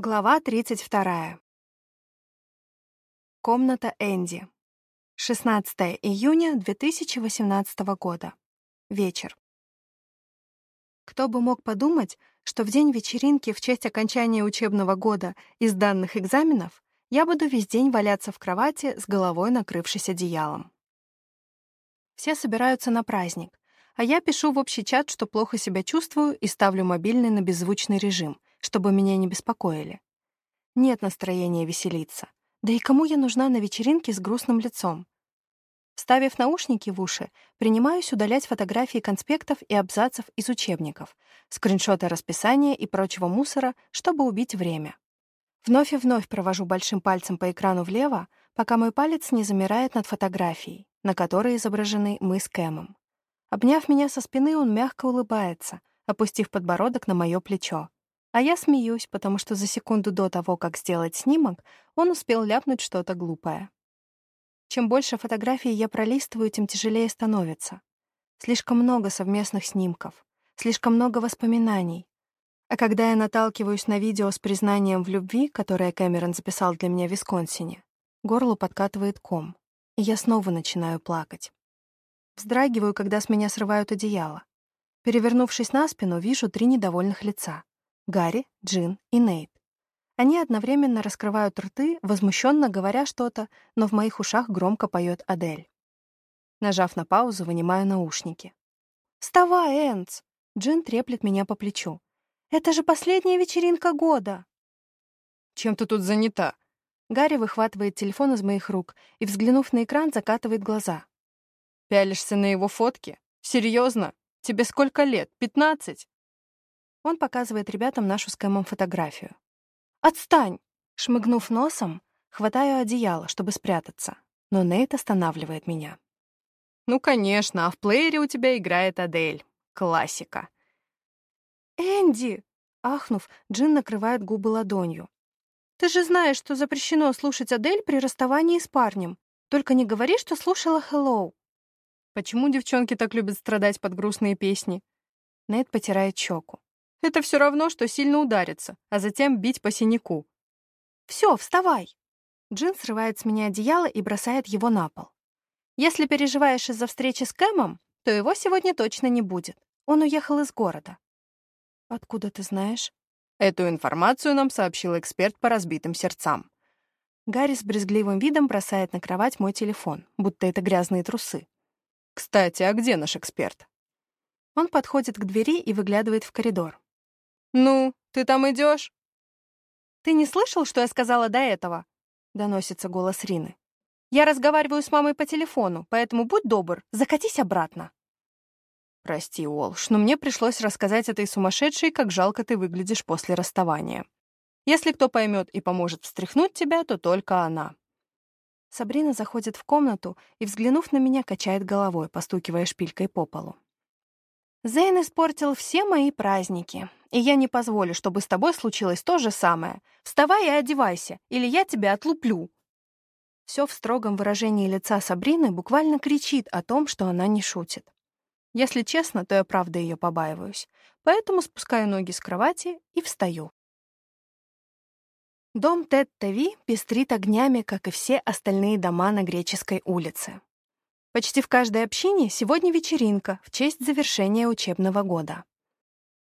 Глава 32. Комната Энди. 16 июня 2018 года. Вечер. Кто бы мог подумать, что в день вечеринки в честь окончания учебного года из данных экзаменов я буду весь день валяться в кровати с головой накрывшись одеялом. Все собираются на праздник, а я пишу в общий чат, что плохо себя чувствую и ставлю мобильный на беззвучный режим — чтобы меня не беспокоили. Нет настроения веселиться. Да и кому я нужна на вечеринке с грустным лицом? Вставив наушники в уши, принимаюсь удалять фотографии конспектов и абзацев из учебников, скриншоты расписания и прочего мусора, чтобы убить время. Вновь и вновь провожу большим пальцем по экрану влево, пока мой палец не замирает над фотографией, на которой изображены мы с Кэмом. Обняв меня со спины, он мягко улыбается, опустив подбородок на мое плечо. А я смеюсь, потому что за секунду до того, как сделать снимок, он успел ляпнуть что-то глупое. Чем больше фотографий я пролистываю, тем тяжелее становится. Слишком много совместных снимков, слишком много воспоминаний. А когда я наталкиваюсь на видео с признанием в любви, которое Кэмерон записал для меня в Висконсине, горло подкатывает ком, и я снова начинаю плакать. Вздрагиваю, когда с меня срывают одеяло. Перевернувшись на спину, вижу три недовольных лица. Гарри, Джин и Нейт. Они одновременно раскрывают рты, возмущенно говоря что-то, но в моих ушах громко поет Адель. Нажав на паузу, вынимаю наушники. «Вставай, Энц!» Джин треплет меня по плечу. «Это же последняя вечеринка года!» «Чем ты тут занята?» Гарри выхватывает телефон из моих рук и, взглянув на экран, закатывает глаза. «Пялишься на его фотки? Серьезно? Тебе сколько лет? Пятнадцать?» Он показывает ребятам нашу с Кэмом фотографию. «Отстань!» Шмыгнув носом, хватаю одеяло, чтобы спрятаться, но Нейт останавливает меня. «Ну, конечно, а в плеере у тебя играет Адель. Классика». «Энди!» Ахнув, Джин накрывает губы ладонью. «Ты же знаешь, что запрещено слушать Адель при расставании с парнем. Только не говори, что слушала «Hello». Почему девчонки так любят страдать под грустные песни? Нейт потирает щеку. Это все равно, что сильно удариться, а затем бить по синяку. «Все, вставай!» Джин срывает с меня одеяло и бросает его на пол. «Если переживаешь из-за встречи с Кэмом, то его сегодня точно не будет. Он уехал из города». «Откуда ты знаешь?» Эту информацию нам сообщил эксперт по разбитым сердцам. Гарри с брезгливым видом бросает на кровать мой телефон, будто это грязные трусы. «Кстати, а где наш эксперт?» Он подходит к двери и выглядывает в коридор. «Ну, ты там идешь? «Ты не слышал, что я сказала до этого?» — доносится голос Рины. «Я разговариваю с мамой по телефону, поэтому будь добр, закатись обратно». «Прости, Уолш, но мне пришлось рассказать этой сумасшедшей, как жалко ты выглядишь после расставания. Если кто поймет и поможет встряхнуть тебя, то только она». Сабрина заходит в комнату и, взглянув на меня, качает головой, постукивая шпилькой по полу. Зейн испортил все мои праздники, и я не позволю, чтобы с тобой случилось то же самое. Вставай и одевайся, или я тебя отлуплю». Все в строгом выражении лица Сабрины буквально кричит о том, что она не шутит. Если честно, то я правда ее побаиваюсь, поэтому спускаю ноги с кровати и встаю. Дом Тет-Тави пестрит огнями, как и все остальные дома на Греческой улице. Почти в каждой общине сегодня вечеринка в честь завершения учебного года.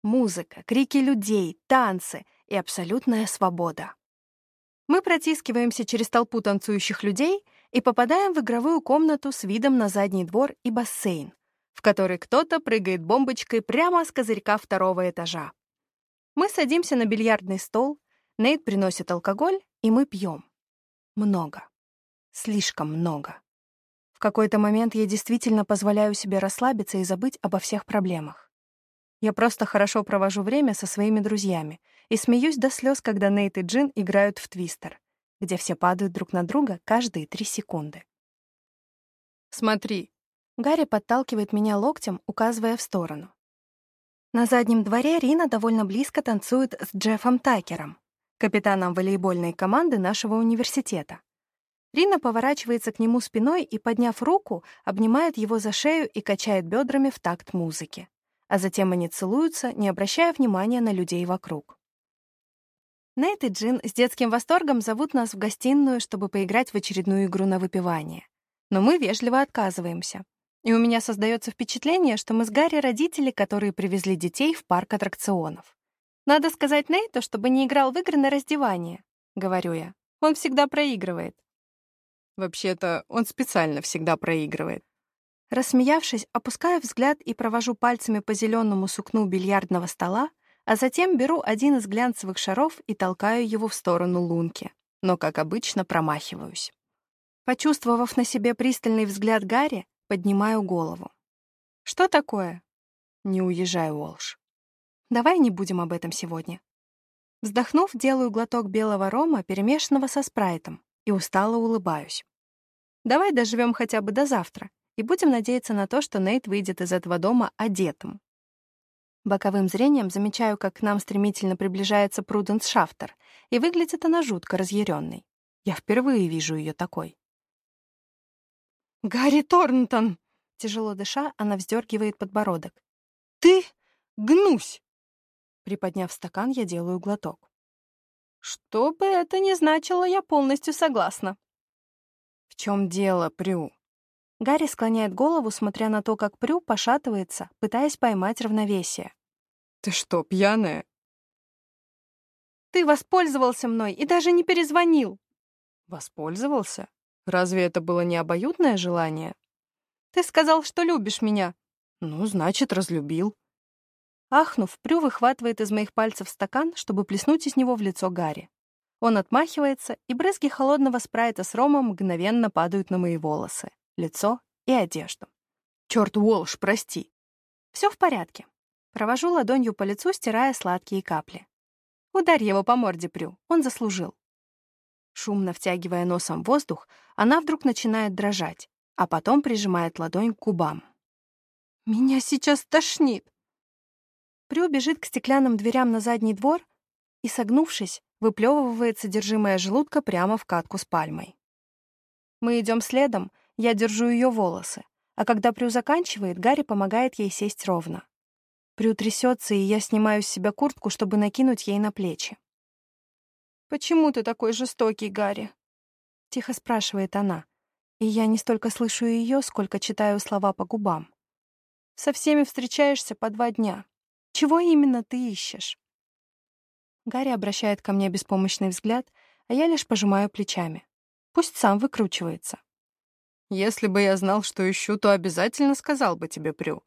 Музыка, крики людей, танцы и абсолютная свобода. Мы протискиваемся через толпу танцующих людей и попадаем в игровую комнату с видом на задний двор и бассейн, в который кто-то прыгает бомбочкой прямо с козырька второго этажа. Мы садимся на бильярдный стол, Нейт приносит алкоголь, и мы пьем. Много. Слишком много. В какой-то момент я действительно позволяю себе расслабиться и забыть обо всех проблемах. Я просто хорошо провожу время со своими друзьями и смеюсь до слез, когда Нейт и Джин играют в твистер, где все падают друг на друга каждые три секунды. «Смотри!» Гарри подталкивает меня локтем, указывая в сторону. На заднем дворе Рина довольно близко танцует с Джеффом Такером, капитаном волейбольной команды нашего университета. Рина поворачивается к нему спиной и, подняв руку, обнимает его за шею и качает бедрами в такт музыки. А затем они целуются, не обращая внимания на людей вокруг. Нейт и Джин с детским восторгом зовут нас в гостиную, чтобы поиграть в очередную игру на выпивание. Но мы вежливо отказываемся. И у меня создается впечатление, что мы с Гарри родители, которые привезли детей в парк аттракционов. «Надо сказать Нейту, чтобы не играл в игры на раздевание», — говорю я. «Он всегда проигрывает». Вообще-то, он специально всегда проигрывает. Рассмеявшись, опускаю взгляд и провожу пальцами по зеленому сукну бильярдного стола, а затем беру один из глянцевых шаров и толкаю его в сторону лунки, но, как обычно, промахиваюсь. Почувствовав на себе пристальный взгляд Гарри, поднимаю голову. «Что такое?» Не уезжаю, Уолш. «Давай не будем об этом сегодня». Вздохнув, делаю глоток белого рома, перемешанного со спрайтом, и устало улыбаюсь. «Давай доживем хотя бы до завтра, и будем надеяться на то, что Нейт выйдет из этого дома одетым. Боковым зрением замечаю, как к нам стремительно приближается Пруденс Шафтер, и выглядит она жутко разъяренной. Я впервые вижу ее такой. «Гарри Торнтон!» Тяжело дыша, она вздергивает подбородок. «Ты гнусь!» Приподняв стакан, я делаю глоток. «Что бы это ни значило, я полностью согласна». «В чем дело, Прю?» Гарри склоняет голову, смотря на то, как Прю пошатывается, пытаясь поймать равновесие. «Ты что, пьяная?» «Ты воспользовался мной и даже не перезвонил!» «Воспользовался? Разве это было не обоюдное желание?» «Ты сказал, что любишь меня». «Ну, значит, разлюбил». Ахнув, Прю выхватывает из моих пальцев стакан, чтобы плеснуть из него в лицо Гарри. Он отмахивается, и брызги холодного спрайта с ромом мгновенно падают на мои волосы лицо и одежду. Черт, Уолш, прости. Все в порядке. Провожу ладонью по лицу, стирая сладкие капли. Ударь его по морде, Прю, он заслужил. Шумно втягивая носом воздух, она вдруг начинает дрожать, а потом прижимает ладонь к губам. «Меня сейчас тошнит!» Прю бежит к стеклянным дверям на задний двор и, согнувшись, выплевывает содержимое желудка прямо в катку с пальмой. Мы идем следом, я держу ее волосы, а когда Прю заканчивает, Гарри помогает ей сесть ровно. Прю трясется, и я снимаю с себя куртку, чтобы накинуть ей на плечи. «Почему ты такой жестокий, Гарри?» — тихо спрашивает она, и я не столько слышу ее, сколько читаю слова по губам. «Со всеми встречаешься по два дня. Чего именно ты ищешь?» Гарри обращает ко мне беспомощный взгляд, а я лишь пожимаю плечами. Пусть сам выкручивается. Если бы я знал, что ищу, то обязательно сказал бы тебе, Прю.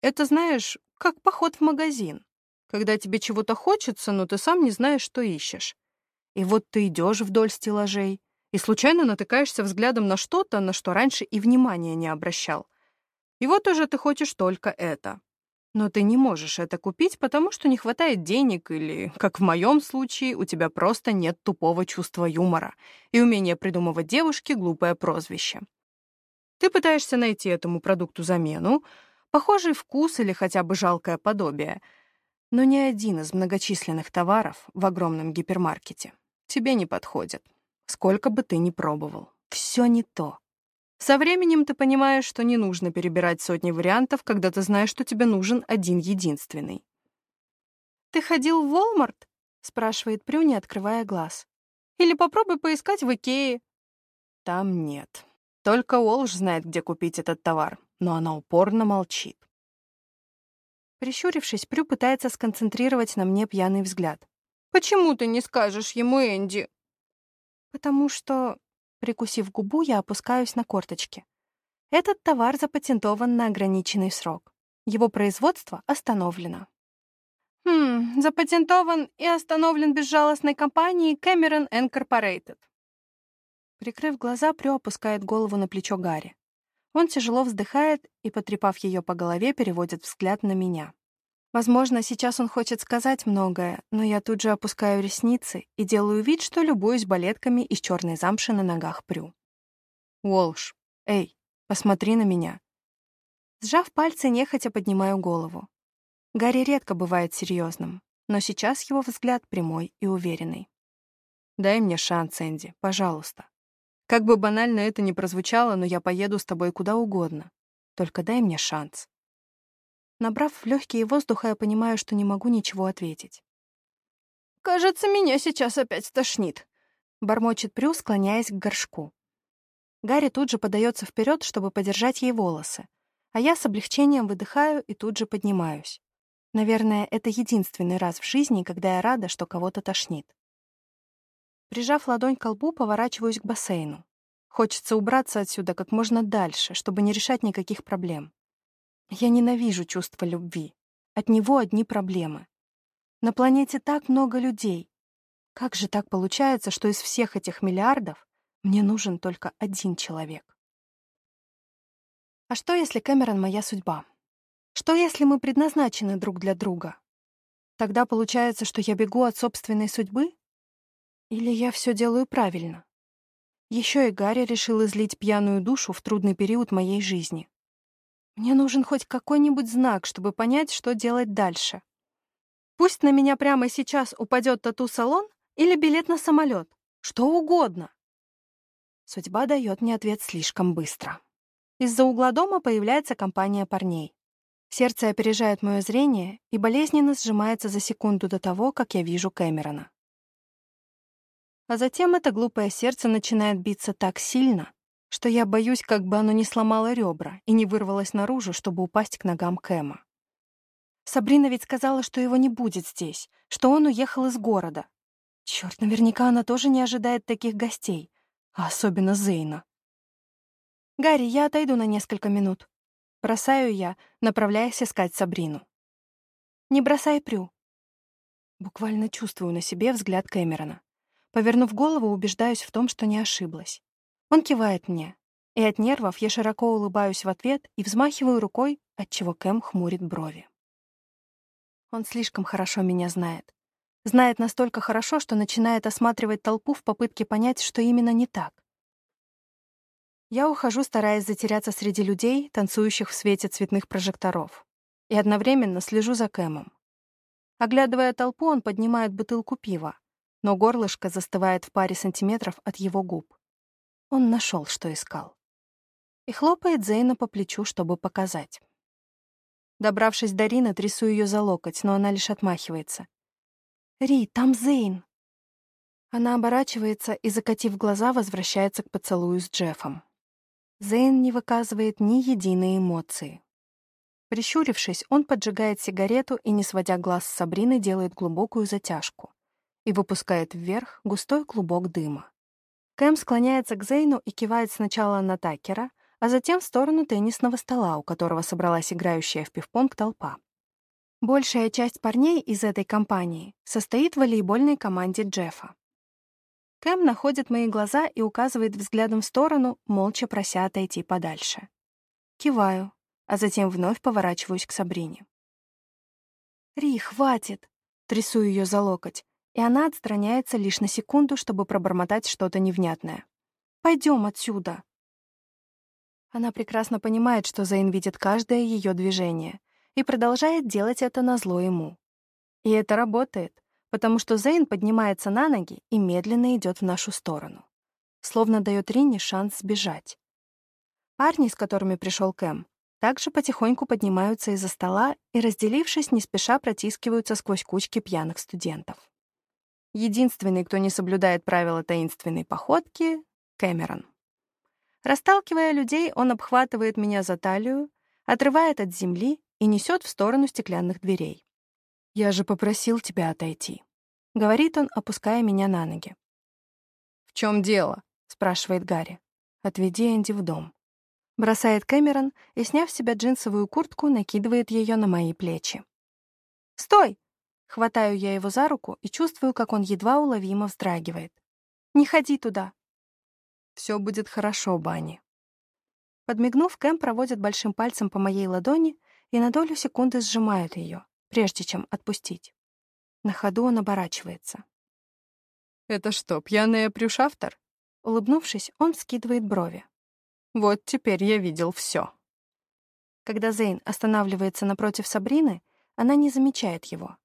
Это, знаешь, как поход в магазин. Когда тебе чего-то хочется, но ты сам не знаешь, что ищешь. И вот ты идешь вдоль стеллажей и случайно натыкаешься взглядом на что-то, на что раньше и внимания не обращал. И вот уже ты хочешь только это. Но ты не можешь это купить, потому что не хватает денег или, как в моем случае, у тебя просто нет тупого чувства юмора и умения придумывать девушке глупое прозвище. Ты пытаешься найти этому продукту замену, похожий вкус или хотя бы жалкое подобие, но ни один из многочисленных товаров в огромном гипермаркете тебе не подходит, сколько бы ты ни пробовал. Все не то. Со временем ты понимаешь, что не нужно перебирать сотни вариантов, когда ты знаешь, что тебе нужен один единственный. «Ты ходил в Walmart?» — спрашивает Прю, не открывая глаз. «Или попробуй поискать в Икее». «Там нет», только Уолш знает, где купить этот товар, но она упорно молчит. Прищурившись, Прю пытается сконцентрировать на мне пьяный взгляд. «Почему ты не скажешь ему, Энди?» «Потому что...» Прикусив губу, я опускаюсь на корточки. Этот товар запатентован на ограниченный срок. Его производство остановлено. Хм, запатентован и остановлен безжалостной компанией Cameron Incorporated. Прикрыв глаза, Прю опускает голову на плечо Гарри. Он тяжело вздыхает и, потрепав ее по голове, переводит взгляд на меня. Возможно, сейчас он хочет сказать многое, но я тут же опускаю ресницы и делаю вид, что любуюсь балетками из черной замши на ногах Прю. «Уолш, эй, посмотри на меня». Сжав пальцы, нехотя поднимаю голову. Гарри редко бывает серьезным, но сейчас его взгляд прямой и уверенный. «Дай мне шанс, Энди, пожалуйста. Как бы банально это ни прозвучало, но я поеду с тобой куда угодно. Только дай мне шанс. Набрав легкие воздуха, я понимаю, что не могу ничего ответить. «Кажется, меня сейчас опять стошнит», — бормочет Прю, склоняясь к горшку. Гарри тут же подается вперед, чтобы подержать ей волосы, а я с облегчением выдыхаю и тут же поднимаюсь. Наверное, это единственный раз в жизни, когда я рада, что кого-то тошнит. Прижав ладонь к колбу, поворачиваюсь к бассейну. Хочется убраться отсюда как можно дальше, чтобы не решать никаких проблем. Я ненавижу чувство любви. От него одни проблемы. На планете так много людей. Как же так получается, что из всех этих миллиардов мне нужен только один человек? А что, если Кэмерон — моя судьба? Что, если мы предназначены друг для друга? Тогда получается, что я бегу от собственной судьбы? Или я все делаю правильно? Еще и Гарри решил излить пьяную душу в трудный период моей жизни. Мне нужен хоть какой-нибудь знак, чтобы понять, что делать дальше. Пусть на меня прямо сейчас упадет тату-салон или билет на самолет. Что угодно. Судьба дает мне ответ слишком быстро. Из-за угла дома появляется компания парней. Сердце опережает мое зрение и болезненно сжимается за секунду до того, как я вижу Кэмерона. А затем это глупое сердце начинает биться так сильно, что я боюсь, как бы оно не сломало ребра и не вырвалось наружу, чтобы упасть к ногам Кэма. Сабрина ведь сказала, что его не будет здесь, что он уехал из города. Черт, наверняка она тоже не ожидает таких гостей, а особенно Зейна. «Гарри, я отойду на несколько минут». Бросаю я, направляясь искать Сабрину. «Не бросай Прю». Буквально чувствую на себе взгляд Кэмерона. Повернув голову, убеждаюсь в том, что не ошиблась. Он кивает мне, и от нервов я широко улыбаюсь в ответ и взмахиваю рукой, отчего Кэм хмурит брови. Он слишком хорошо меня знает. Знает настолько хорошо, что начинает осматривать толпу в попытке понять, что именно не так. Я ухожу, стараясь затеряться среди людей, танцующих в свете цветных прожекторов, и одновременно слежу за Кэмом. Оглядывая толпу, он поднимает бутылку пива, но горлышко застывает в паре сантиметров от его губ. Он нашел, что искал. И хлопает Зейна по плечу, чтобы показать. Добравшись до Рины, трясу ее за локоть, но она лишь отмахивается. «Ри, там Зейн!» Она оборачивается и, закатив глаза, возвращается к поцелую с Джеффом. Зейн не выказывает ни единой эмоции. Прищурившись, он поджигает сигарету и, не сводя глаз с Сабрины, делает глубокую затяжку и выпускает вверх густой клубок дыма. Кэм склоняется к Зейну и кивает сначала на Такера, а затем в сторону теннисного стола, у которого собралась играющая в пивпонг толпа. Большая часть парней из этой компании состоит в волейбольной команде Джеффа. Кэм находит мои глаза и указывает взглядом в сторону, молча прося отойти подальше. Киваю, а затем вновь поворачиваюсь к Сабрине. «Ри, хватит!» — трясу ее за локоть, и она отстраняется лишь на секунду, чтобы пробормотать что-то невнятное. «Пойдем отсюда!» Она прекрасно понимает, что Зейн видит каждое ее движение и продолжает делать это на зло ему. И это работает, потому что Зейн поднимается на ноги и медленно идет в нашу сторону, словно дает Рине шанс сбежать. Парни, с которыми пришел Кэм, также потихоньку поднимаются из-за стола и, разделившись, не спеша протискиваются сквозь кучки пьяных студентов. Единственный, кто не соблюдает правила таинственной походки — Кэмерон. Расталкивая людей, он обхватывает меня за талию, отрывает от земли и несет в сторону стеклянных дверей. «Я же попросил тебя отойти», — говорит он, опуская меня на ноги. «В чем дело?» — спрашивает Гарри. «Отведи Энди в дом». Бросает Кэмерон и, сняв с себя джинсовую куртку, накидывает ее на мои плечи. «Стой!» — хватаю я его за руку и чувствую, как он едва уловимо вздрагивает. «Не ходи туда!» Все будет хорошо, Бани. Подмигнув, Кэм проводит большим пальцем по моей ладони и на долю секунды сжимает ее, прежде чем отпустить. На ходу он оборачивается. «Это что, пьяный прюшафтер?» Улыбнувшись, он скидывает брови. «Вот теперь я видел все. Когда Зейн останавливается напротив Сабрины, она не замечает его.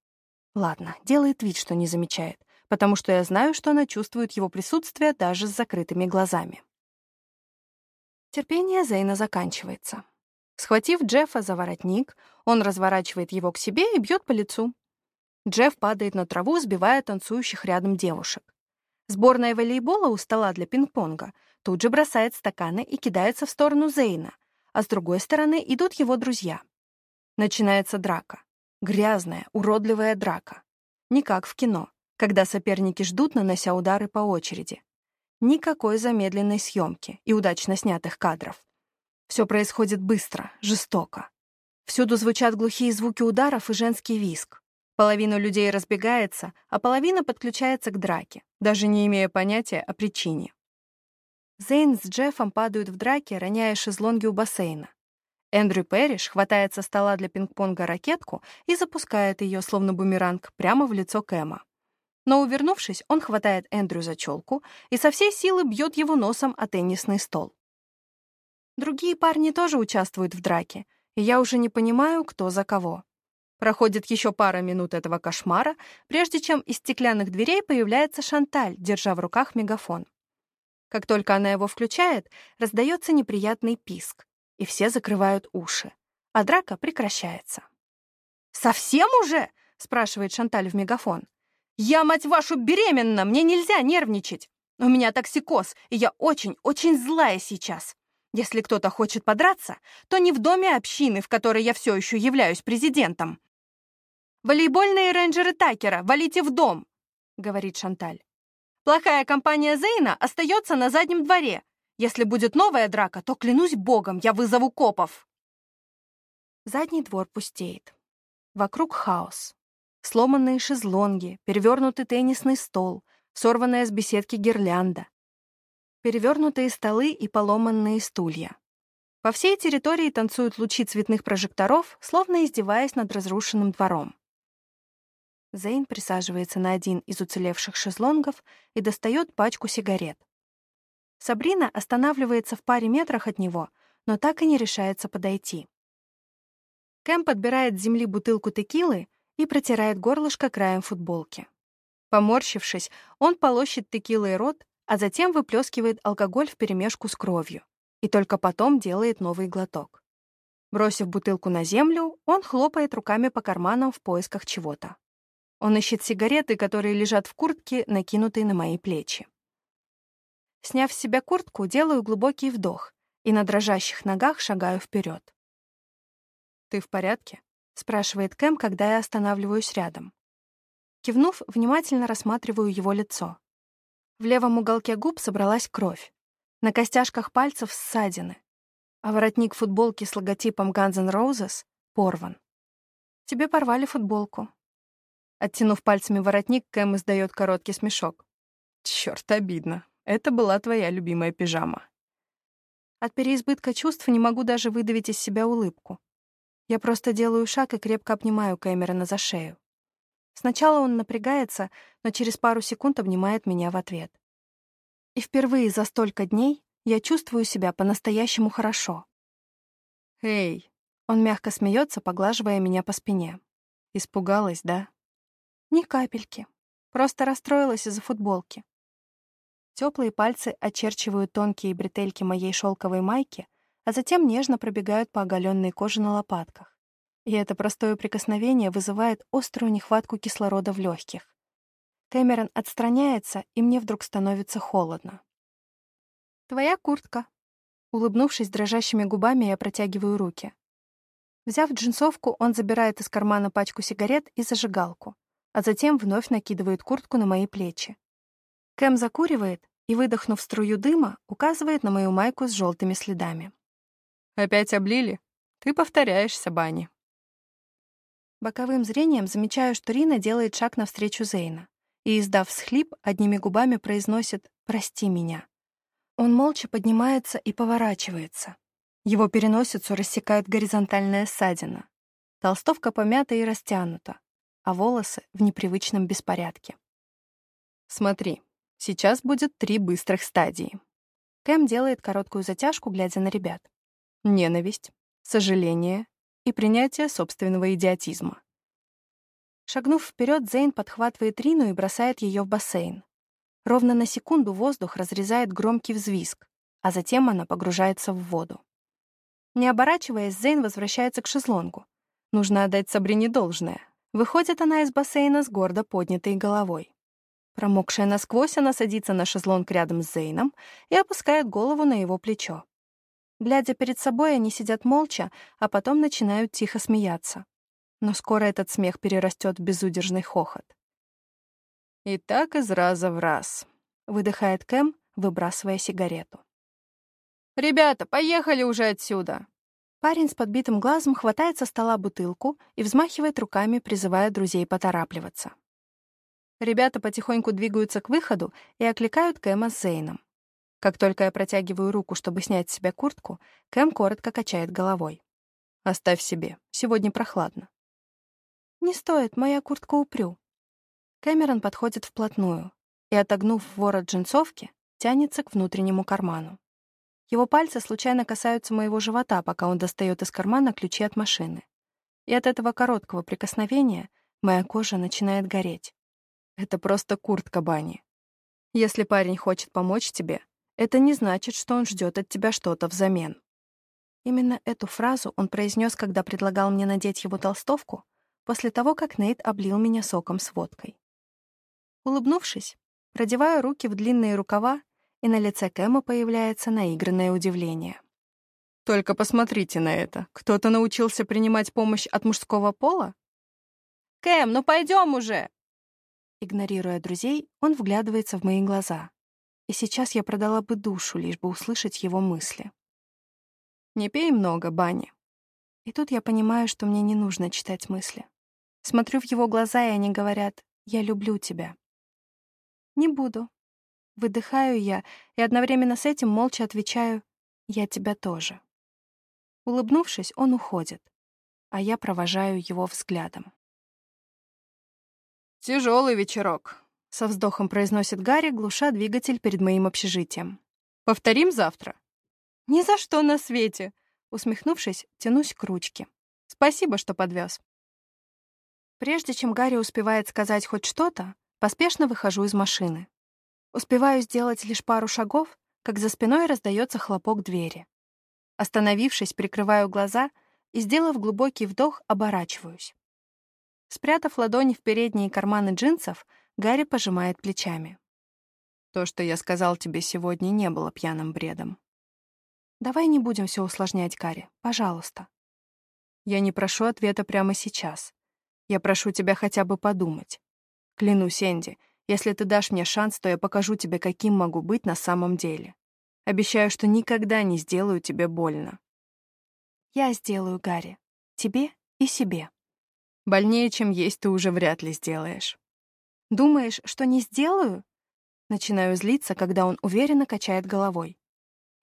Ладно, делает вид, что не замечает, потому что я знаю, что она чувствует его присутствие даже с закрытыми глазами. Терпение Зейна заканчивается. Схватив Джеффа за воротник, он разворачивает его к себе и бьет по лицу. Джефф падает на траву, сбивая танцующих рядом девушек. Сборная волейбола у стола для пинг-понга тут же бросает стаканы и кидается в сторону Зейна, а с другой стороны идут его друзья. Начинается драка. Грязная, уродливая драка. Не как в кино, когда соперники ждут, нанося удары по очереди. Никакой замедленной съемки и удачно снятых кадров. Все происходит быстро, жестоко. Всюду звучат глухие звуки ударов и женский виск. Половина людей разбегается, а половина подключается к драке, даже не имея понятия о причине. Зейн с Джеффом падают в драке, роняя шезлонги у бассейна. Эндрю Перриш хватает со стола для пинг-понга ракетку и запускает ее, словно бумеранг, прямо в лицо Кэма. Но, увернувшись, он хватает Эндрю за челку и со всей силы бьет его носом о теннисный стол. Другие парни тоже участвуют в драке, и я уже не понимаю, кто за кого. Проходит еще пара минут этого кошмара, прежде чем из стеклянных дверей появляется Шанталь, держа в руках мегафон. Как только она его включает, раздается неприятный писк и все закрывают уши, а драка прекращается. «Совсем уже?» — спрашивает Шанталь в мегафон. «Я, мать вашу, беременна! Мне нельзя нервничать! У меня токсикоз, и я очень-очень злая сейчас. Если кто-то хочет подраться, то не в доме общины, в которой я все еще являюсь президентом. «Волейбольные рейнджеры Такера, валите в дом!» — говорит Шанталь. «Плохая компания Зейна остается на заднем дворе, если будет новая драка, то, клянусь богом, я вызову копов. Задний двор пустеет. Вокруг хаос. Сломанные шезлонги, перевернутый теннисный стол, сорванная с беседки гирлянда, перевернутые столы и поломанные стулья. По всей территории танцуют лучи цветных прожекторов, словно издеваясь над разрушенным двором. Зейн присаживается на один из уцелевших шезлонгов и достает пачку сигарет. Сабрина останавливается в паре метрах от него, но так и не решается подойти. Кэм подбирает с земли бутылку текилы и протирает горлышко краем футболки. Поморщившись, он полощет текилой рот, а затем выплескивает алкоголь вперемешку с кровью и только потом делает новый глоток. Бросив бутылку на землю, он хлопает руками по карманам в поисках чего-то. Он ищет сигареты, которые лежат в куртке, накинутой на мои плечи. Сняв с себя куртку, делаю глубокий вдох и на дрожащих ногах шагаю вперед. «Ты в порядке?» — спрашивает Кэм, когда я останавливаюсь рядом. Кивнув, внимательно рассматриваю его лицо. В левом уголке губ собралась кровь. На костяшках пальцев ссадины, а воротник футболки с логотипом Guns N' Roses порван. Тебе порвали футболку. Оттянув пальцами воротник, Кэм издает короткий смешок. Черт, обидно. Это была твоя любимая пижама. От переизбытка чувств не могу даже выдавить из себя улыбку. Я просто делаю шаг и крепко обнимаю Кэмерона за шею. Сначала он напрягается, но через пару секунд обнимает меня в ответ. И впервые за столько дней я чувствую себя по-настоящему хорошо. «Эй!» — он мягко смеется, поглаживая меня по спине. «Испугалась, да?» «Ни капельки. Просто расстроилась из-за футболки. Теплые пальцы очерчивают тонкие бретельки моей шелковой майки, а затем нежно пробегают по оголенной коже на лопатках. И это простое прикосновение вызывает острую нехватку кислорода в легких. Кэмерон отстраняется, и мне вдруг становится холодно. «Твоя куртка». Улыбнувшись дрожащими губами, я протягиваю руки. Взяв джинсовку, он забирает из кармана пачку сигарет и зажигалку, а затем вновь накидывает куртку на мои плечи. Кэм закуривает и, выдохнув струю дыма, указывает на мою майку с желтыми следами. «Опять облили? Ты повторяешься, Бани». Боковым зрением замечаю, что Рина делает шаг навстречу Зейна и, издав всхлип, одними губами произносит «Прости меня». Он молча поднимается и поворачивается. Его переносицу рассекает горизонтальная ссадина. Толстовка помята и растянута, а волосы в непривычном беспорядке. «Смотри», Сейчас будет три быстрых стадии. Кэм делает короткую затяжку, глядя на ребят. Ненависть, сожаление и принятие собственного идиотизма. Шагнув вперед, Зейн подхватывает Рину и бросает ее в бассейн. Ровно на секунду воздух разрезает громкий взвизг, а затем она погружается в воду. Не оборачиваясь, Зейн возвращается к шезлонгу. Нужно отдать Сабрине должное. Выходит она из бассейна с гордо поднятой головой. Промокшая насквозь, она садится на шезлонг рядом с Зейном и опускает голову на его плечо. Глядя перед собой, они сидят молча, а потом начинают тихо смеяться. Но скоро этот смех перерастет в безудержный хохот. «И так из раза в раз», — выдыхает Кэм, выбрасывая сигарету. «Ребята, поехали уже отсюда!» Парень с подбитым глазом хватает со стола бутылку и взмахивает руками, призывая друзей поторапливаться. Ребята потихоньку двигаются к выходу и окликают Кэма с Зейном. Как только я протягиваю руку, чтобы снять с себя куртку, Кэм коротко качает головой. «Оставь себе. Сегодня прохладно». «Не стоит, моя куртка упрю». Кэмерон подходит вплотную и, отогнув ворот джинсовки, тянется к внутреннему карману. Его пальцы случайно касаются моего живота, пока он достает из кармана ключи от машины. И от этого короткого прикосновения моя кожа начинает гореть. Это просто куртка Бани. Если парень хочет помочь тебе, это не значит, что он ждет от тебя что-то взамен. Именно эту фразу он произнес, когда предлагал мне надеть его толстовку, после того, как Нейт облил меня соком с водкой. Улыбнувшись, продеваю руки в длинные рукава и на лице Кэма появляется наигранное удивление. «Только посмотрите на это. Кто-то научился принимать помощь от мужского пола?» «Кэм, ну пойдем уже!» Игнорируя друзей, он вглядывается в мои глаза. И сейчас я продала бы душу, лишь бы услышать его мысли. «Не пей много, Банни». И тут я понимаю, что мне не нужно читать мысли. Смотрю в его глаза, и они говорят «Я люблю тебя». «Не буду», Выдыхаю я и одновременно с этим молча отвечаю «Я тебя тоже». Улыбнувшись, он уходит, а я провожаю его взглядом. «Тяжелый вечерок», — со вздохом произносит Гарри, глуша двигатель перед моим общежитием. «Повторим завтра?» «Ни за что на свете!» Усмехнувшись, тянусь к ручке. «Спасибо, что подвез». Прежде чем Гарри успевает сказать хоть что-то, поспешно выхожу из машины. Успеваю сделать лишь пару шагов, как за спиной раздается хлопок двери. Остановившись, прикрываю глаза и, сделав глубокий вдох, оборачиваюсь. Спрятав ладони в передние карманы джинсов, Гарри пожимает плечами. «То, что я сказал тебе сегодня, не было пьяным бредом». «Давай не будем все усложнять, Гарри, пожалуйста». «Я не прошу ответа прямо сейчас. Я прошу тебя хотя бы подумать. Клянусь, Энди, если ты дашь мне шанс, то я покажу тебе, каким могу быть на самом деле. Обещаю, что никогда не сделаю тебе больно. Я сделаю, Гарри. Тебе и себе. Больнее, чем есть, ты уже вряд ли сделаешь. Думаешь, что не сделаю? Начинаю злиться, когда он уверенно качает головой.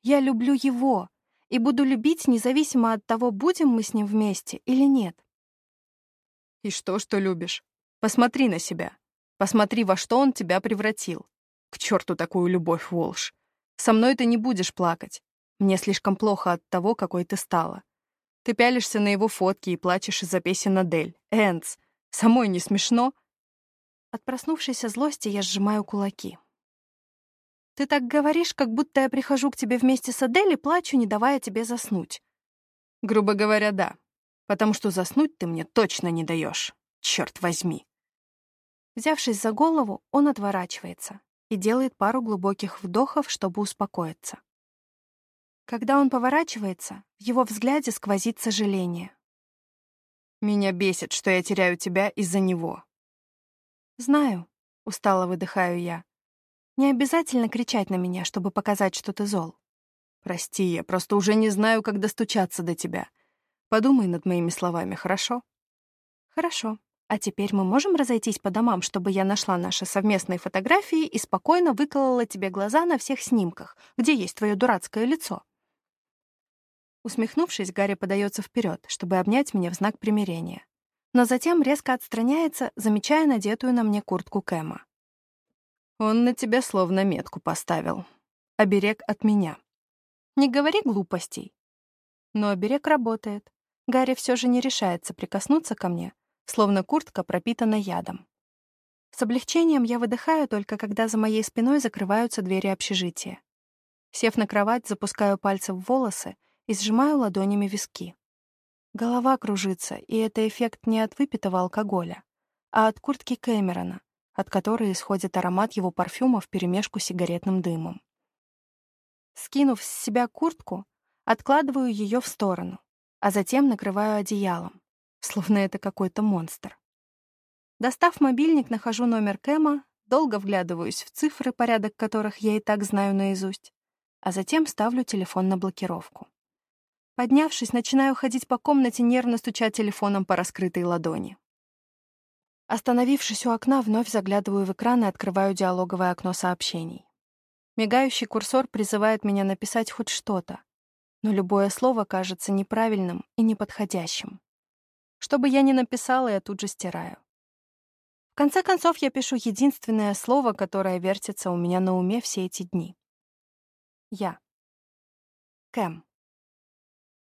Я люблю его и буду любить независимо от того, будем мы с ним вместе или нет. И что, что любишь? Посмотри на себя. Посмотри, во что он тебя превратил. К черту такую любовь, Волш. Со мной ты не будешь плакать. Мне слишком плохо от того, какой ты стала. Ты пялишься на его фотки и плачешь из-за песен Адель. Энс, самой не смешно?» От проснувшейся злости я сжимаю кулаки. «Ты так говоришь, как будто я прихожу к тебе вместе с Адель и плачу, не давая тебе заснуть». «Грубо говоря, да. Потому что заснуть ты мне точно не даешь. Черт возьми». Взявшись за голову, он отворачивается и делает пару глубоких вдохов, чтобы успокоиться. Когда он поворачивается, в его взгляде сквозит сожаление. «Меня бесит, что я теряю тебя из-за него». «Знаю», — устало выдыхаю я. «Не обязательно кричать на меня, чтобы показать, что ты зол». «Прости, я просто уже не знаю, как достучаться до тебя. Подумай над моими словами, хорошо?» «Хорошо», а теперь мы можем разойтись по домам, чтобы я нашла наши совместные фотографии и спокойно выколола тебе глаза на всех снимках, где есть твое дурацкое лицо. Усмехнувшись, Гарри подается вперед, чтобы обнять меня в знак примирения. Но затем резко отстраняется, замечая надетую на мне куртку Кэма. Он на тебя словно метку поставил. Оберег от меня. Не говори глупостей. Но оберег работает. Гарри все же не решается прикоснуться ко мне, словно куртка пропитана ядом. С облегчением я выдыхаю только, когда за моей спиной закрываются двери общежития. Сев на кровать, запускаю пальцы в волосы и сжимаю ладонями виски. Голова кружится, и это эффект не от выпитого алкоголя, а от куртки Кэмерона, от которой исходит аромат его парфюма вперемешку с сигаретным дымом. Скинув с себя куртку, откладываю ее в сторону, а затем накрываю одеялом, словно это какой-то монстр. Достав мобильник, нахожу номер Кэма, долго вглядываюсь в цифры, порядок которых я и так знаю наизусть, а затем ставлю телефон на блокировку. Поднявшись, начинаю ходить по комнате, нервно стуча телефоном по раскрытой ладони. Остановившись у окна, вновь заглядываю в экран и открываю диалоговое окно сообщений. Мигающий курсор призывает меня написать хоть что-то, но любое слово кажется неправильным и неподходящим. Что бы я ни написала, я тут же стираю. В конце концов, я пишу единственное слово, которое вертится у меня на уме все эти дни. Я. Кэм.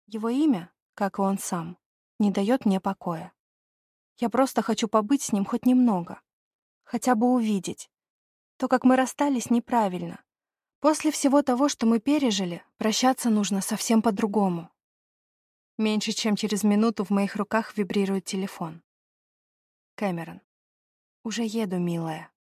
Его имя, как и он сам, не дает мне покоя. Я просто хочу побыть с ним хоть немного. Хотя бы увидеть. То, как мы расстались, неправильно. После всего того, что мы пережили, прощаться нужно совсем по-другому. Меньше чем через минуту в моих руках вибрирует телефон. Кэмерон. Уже еду, милая.